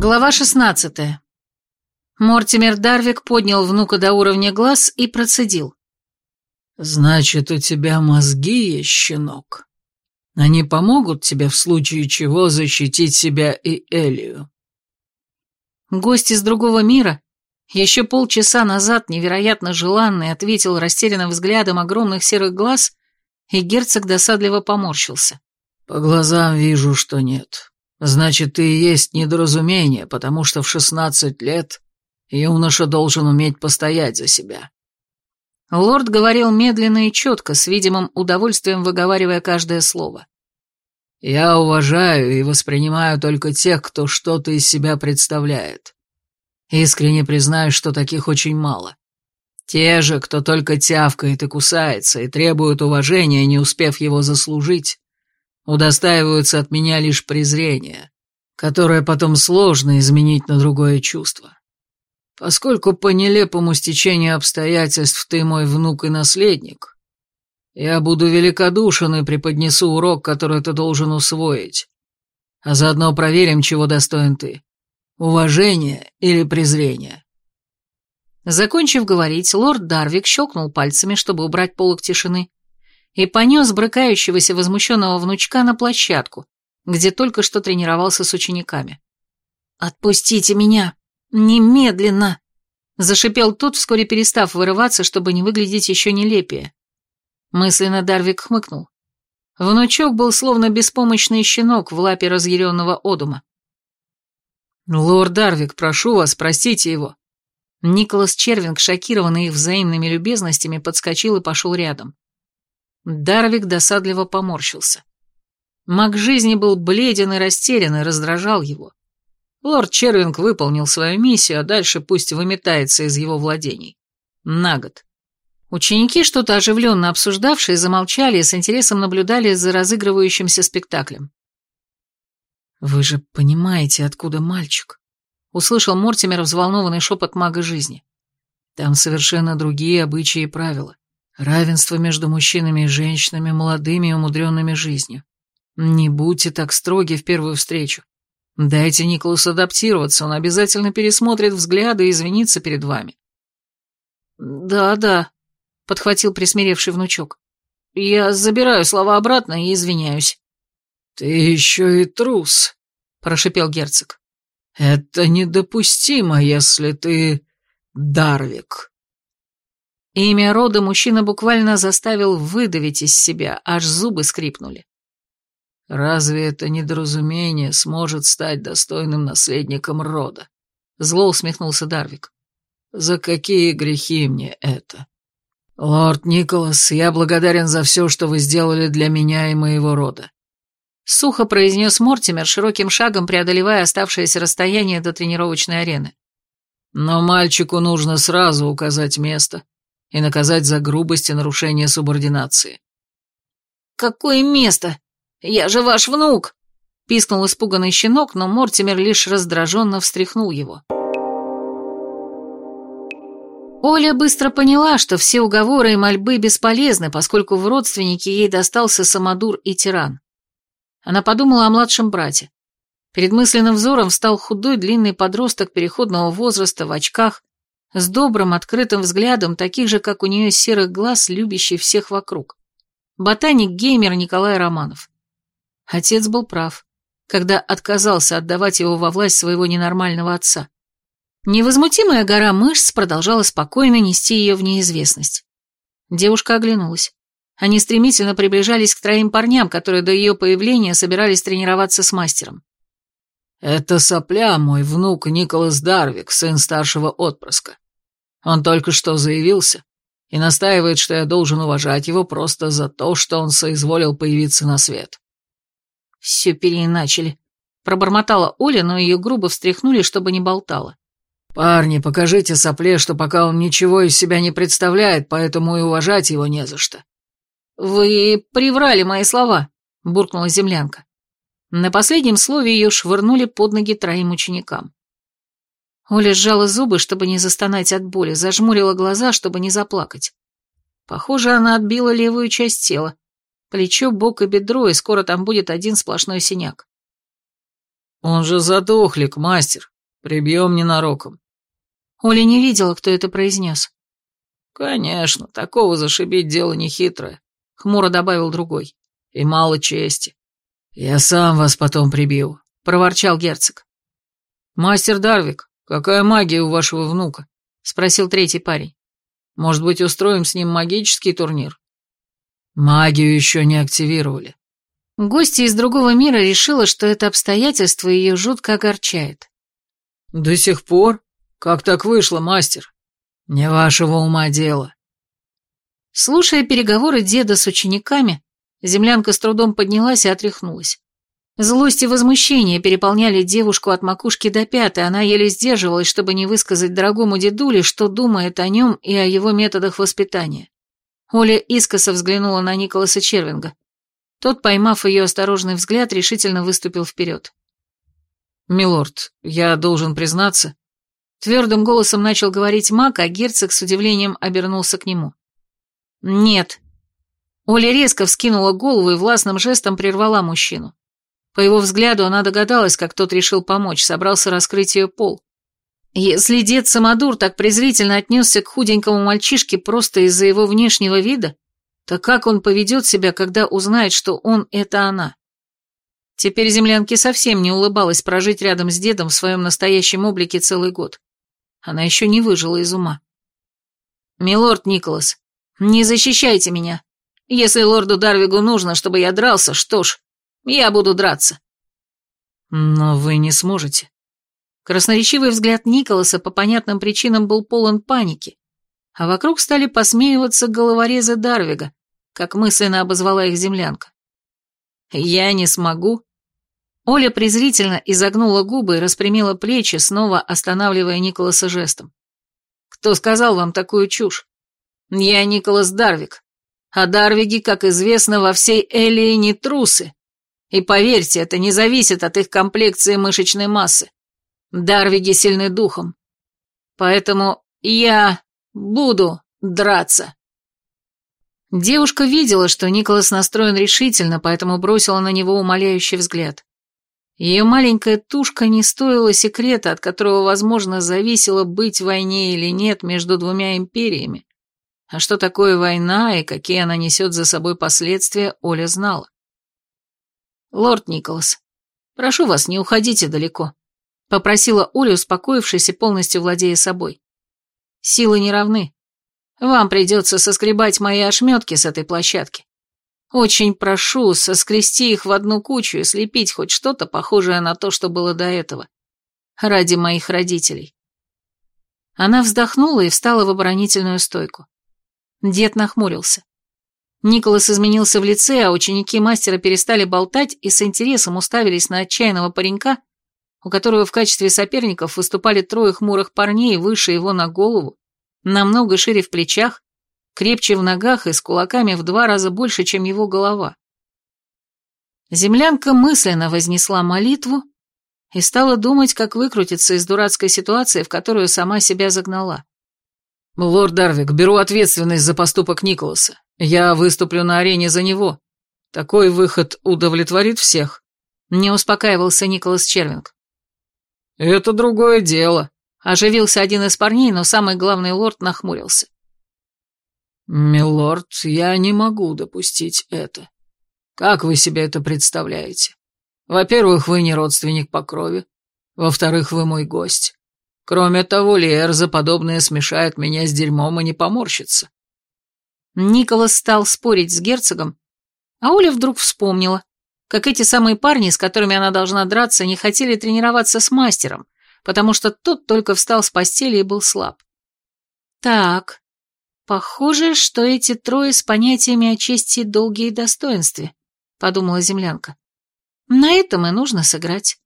Глава 16. Мортимер Дарвик поднял внука до уровня глаз и процедил. «Значит, у тебя мозги есть, щенок. Они помогут тебе в случае чего защитить себя и Элию». Гость из другого мира, еще полчаса назад невероятно желанный, ответил растерянным взглядом огромных серых глаз, и герцог досадливо поморщился. «По глазам вижу, что нет. Значит, ты и есть недоразумение, потому что в шестнадцать лет юноша должен уметь постоять за себя». Лорд говорил медленно и четко, с видимым удовольствием выговаривая каждое слово. «Я уважаю и воспринимаю только тех, кто что-то из себя представляет. Искренне признаю, что таких очень мало. Те же, кто только тявкает и кусается, и требует уважения, не успев его заслужить, удостаиваются от меня лишь презрения, которое потом сложно изменить на другое чувство. Поскольку по нелепому стечению обстоятельств ты мой внук и наследник, я буду великодушен и преподнесу урок, который ты должен усвоить, а заодно проверим, чего достоин ты. Уважение или презрение. Закончив говорить, лорд Дарвик щелкнул пальцами, чтобы убрать полок тишины, и понес брыкающегося возмущенного внучка на площадку, где только что тренировался с учениками. «Отпустите меня! Немедленно!» Зашипел тот, вскоре перестав вырываться, чтобы не выглядеть еще нелепее. Мысленно Дарвик хмыкнул. Внучок был словно беспомощный щенок в лапе разъяренного Одума. «Лорд Дарвик, прошу вас, простите его». Николас Червинг, шокированный их взаимными любезностями, подскочил и пошел рядом. Дарвик досадливо поморщился. Маг жизни был бледен и растерян и раздражал его. Лорд Червинг выполнил свою миссию, а дальше пусть выметается из его владений. На год. Ученики, что-то оживленно обсуждавшие, замолчали и с интересом наблюдали за разыгрывающимся спектаклем. «Вы же понимаете, откуда мальчик?» — услышал Мортимер взволнованный шепот мага жизни. «Там совершенно другие обычаи и правила. Равенство между мужчинами и женщинами, молодыми и умудренными жизнью. Не будьте так строги в первую встречу. Дайте Николасу адаптироваться, он обязательно пересмотрит взгляды и извинится перед вами». «Да-да», — подхватил присмиревший внучок. «Я забираю слова обратно и извиняюсь». «Ты еще и трус», — прошипел герцог. «Это недопустимо, если ты Дарвик». Имя рода мужчина буквально заставил выдавить из себя, аж зубы скрипнули. «Разве это недоразумение сможет стать достойным наследником рода?» Зло усмехнулся Дарвик. «За какие грехи мне это?» «Лорд Николас, я благодарен за все, что вы сделали для меня и моего рода. Сухо произнес Мортимер, широким шагом преодолевая оставшееся расстояние до тренировочной арены. Но мальчику нужно сразу указать место и наказать за грубость и нарушение субординации. «Какое место? Я же ваш внук!» Пискнул испуганный щенок, но Мортимер лишь раздраженно встряхнул его. Оля быстро поняла, что все уговоры и мольбы бесполезны, поскольку в родственнике ей достался самодур и тиран. Она подумала о младшем брате. Перед мысленным взором встал худой длинный подросток переходного возраста в очках, с добрым открытым взглядом, таких же, как у нее серых глаз, любящий всех вокруг. Ботаник-геймер Николай Романов. Отец был прав, когда отказался отдавать его во власть своего ненормального отца. Невозмутимая гора мышц продолжала спокойно нести ее в неизвестность. Девушка оглянулась. Они стремительно приближались к троим парням, которые до ее появления собирались тренироваться с мастером. «Это сопля, мой внук Николас Дарвик, сын старшего отпрыска. Он только что заявился и настаивает, что я должен уважать его просто за то, что он соизволил появиться на свет». «Все переиначили», — пробормотала Оля, но ее грубо встряхнули, чтобы не болтала. «Парни, покажите сопле, что пока он ничего из себя не представляет, поэтому и уважать его не за что. «Вы приврали мои слова», — буркнула землянка. На последнем слове ее швырнули под ноги троим ученикам. Оля сжала зубы, чтобы не застонать от боли, зажмурила глаза, чтобы не заплакать. Похоже, она отбила левую часть тела. Плечо, бок и бедро, и скоро там будет один сплошной синяк. Он же задохлик, мастер. Прибьем ненароком. Оля не видела, кто это произнес. Конечно, такого зашибить дело нехитрое, хмуро добавил другой. И мало чести. Я сам вас потом прибью, проворчал герцог. Мастер Дарвик, какая магия у вашего внука? спросил третий парень. Может быть, устроим с ним магический турнир? Магию еще не активировали. Гостья из другого мира решила, что это обстоятельство ее жутко огорчает. «До сих пор? Как так вышло, мастер? Не вашего ума дело». Слушая переговоры деда с учениками, землянка с трудом поднялась и отряхнулась. Злость и возмущение переполняли девушку от макушки до пят, и она еле сдерживалась, чтобы не высказать дорогому дедуле, что думает о нем и о его методах воспитания. Оля искоса взглянула на Николаса Червинга. Тот, поймав ее осторожный взгляд, решительно выступил вперед. «Милорд, я должен признаться...» Твердым голосом начал говорить маг, а герцог с удивлением обернулся к нему. «Нет». Оля резко вскинула голову и властным жестом прервала мужчину. По его взгляду она догадалась, как тот решил помочь, собрался раскрыть ее пол. Если дед Самодур так презрительно отнесся к худенькому мальчишке просто из-за его внешнего вида, то как он поведет себя, когда узнает, что он — это она? Теперь землянке совсем не улыбалась прожить рядом с дедом в своем настоящем облике целый год. Она еще не выжила из ума. «Милорд Николас, не защищайте меня. Если лорду Дарвигу нужно, чтобы я дрался, что ж, я буду драться». «Но вы не сможете». Красноречивый взгляд Николаса по понятным причинам был полон паники, а вокруг стали посмеиваться головорезы Дарвига, как мысленно обозвала их землянка. «Я не смогу». Оля презрительно изогнула губы и распрямила плечи, снова останавливая Николаса жестом. «Кто сказал вам такую чушь? Я Николас Дарвик, а Дарвиги, как известно, во всей Элии не трусы. И поверьте, это не зависит от их комплекции мышечной массы. Дарвиги сильны духом. Поэтому я буду драться». Девушка видела, что Николас настроен решительно, поэтому бросила на него умоляющий взгляд. Ее маленькая тушка не стоила секрета, от которого, возможно, зависело быть в войне или нет между двумя империями. А что такое война и какие она несет за собой последствия, Оля знала. «Лорд Николас, прошу вас, не уходите далеко», — попросила Оля, успокоившись и полностью владея собой. «Силы не равны. Вам придется соскребать мои ошметки с этой площадки. Очень прошу соскрести их в одну кучу и слепить хоть что-то похожее на то, что было до этого. Ради моих родителей. Она вздохнула и встала в оборонительную стойку. Дед нахмурился. Николас изменился в лице, а ученики мастера перестали болтать и с интересом уставились на отчаянного паренька, у которого в качестве соперников выступали трое хмурых парней выше его на голову намного шире в плечах, крепче в ногах и с кулаками в два раза больше, чем его голова. Землянка мысленно вознесла молитву и стала думать, как выкрутиться из дурацкой ситуации, в которую сама себя загнала. «Лорд Дарвик, беру ответственность за поступок Николаса. Я выступлю на арене за него. Такой выход удовлетворит всех», — не успокаивался Николас Червинг. «Это другое дело», Оживился один из парней, но самый главный лорд нахмурился. «Милорд, я не могу допустить это. Как вы себе это представляете? Во-первых, вы не родственник по крови. Во-вторых, вы мой гость. Кроме того, Лиэр за подобное смешает меня с дерьмом и не поморщится». Николас стал спорить с герцогом, а Оля вдруг вспомнила, как эти самые парни, с которыми она должна драться, не хотели тренироваться с мастером, потому что тот только встал с постели и был слаб. Так, похоже, что эти трое с понятиями о чести, долге и достоинстве, подумала землянка. На этом и нужно сыграть.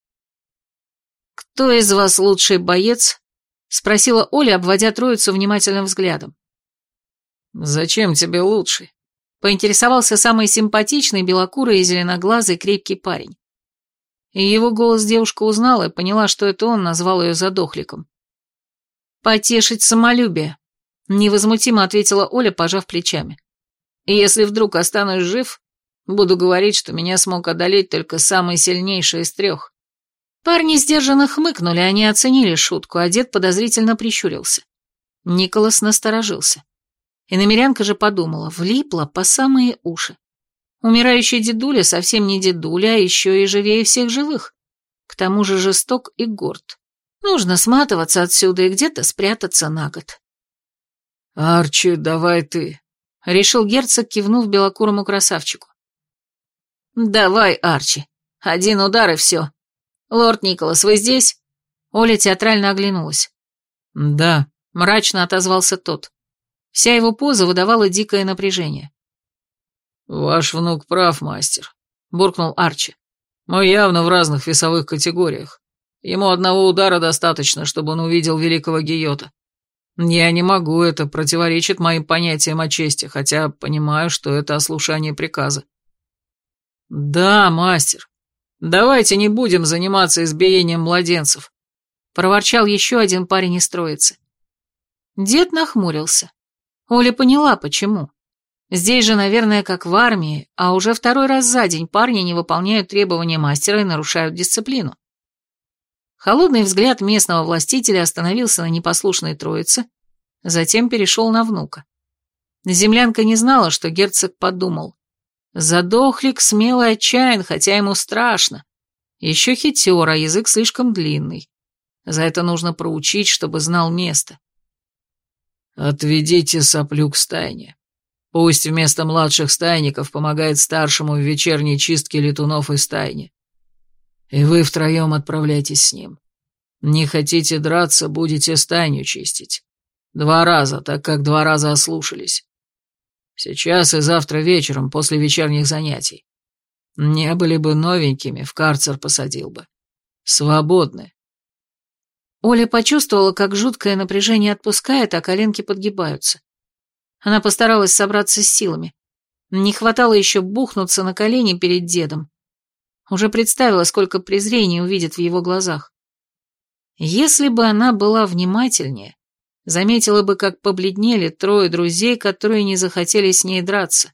«Кто из вас лучший боец?» — спросила Оля, обводя троицу внимательным взглядом. «Зачем тебе лучший?» — поинтересовался самый симпатичный, белокурый и зеленоглазый крепкий парень и его голос девушка узнала и поняла, что это он назвал ее задохликом. «Потешить самолюбие», — невозмутимо ответила Оля, пожав плечами. «Если вдруг останусь жив, буду говорить, что меня смог одолеть только самый сильнейший из трех». Парни сдержанно хмыкнули, они оценили шутку, а дед подозрительно прищурился. Николас насторожился. И намерянка же подумала, влипла по самые уши. Умирающий дедуля совсем не дедуля, а еще и живее всех живых. К тому же жесток и горд. Нужно сматываться отсюда и где-то спрятаться на год. «Арчи, давай ты», — решил герцог, кивнув белокурому красавчику. «Давай, Арчи. Один удар и все. Лорд Николас, вы здесь?» Оля театрально оглянулась. «Да», — мрачно отозвался тот. Вся его поза выдавала дикое напряжение. «Ваш внук прав, мастер», — буркнул Арчи. «Мы явно в разных весовых категориях. Ему одного удара достаточно, чтобы он увидел великого Гиота. Я не могу, это противоречит моим понятиям о чести, хотя понимаю, что это ослушание приказа». «Да, мастер. Давайте не будем заниматься избиением младенцев», — проворчал еще один парень из троицы. Дед нахмурился. Оля поняла, почему. Здесь же, наверное, как в армии, а уже второй раз за день парни не выполняют требования мастера и нарушают дисциплину. Холодный взгляд местного властителя остановился на непослушной троице, затем перешел на внука. Землянка не знала, что герцог подумал. Задохлик смелый отчаян, хотя ему страшно. Еще хитер, а язык слишком длинный. За это нужно проучить, чтобы знал место. «Отведите соплю к стайне. Пусть вместо младших стайников помогает старшему в вечерней чистке летунов и стайни. И вы втроем отправляйтесь с ним. Не хотите драться, будете стайню чистить. Два раза, так как два раза ослушались. Сейчас и завтра вечером, после вечерних занятий. Не были бы новенькими, в карцер посадил бы. Свободны. Оля почувствовала, как жуткое напряжение отпускает, а коленки подгибаются. Она постаралась собраться с силами. Не хватало еще бухнуться на колени перед дедом. Уже представила, сколько презрения увидит в его глазах. Если бы она была внимательнее, заметила бы, как побледнели трое друзей, которые не захотели с ней драться.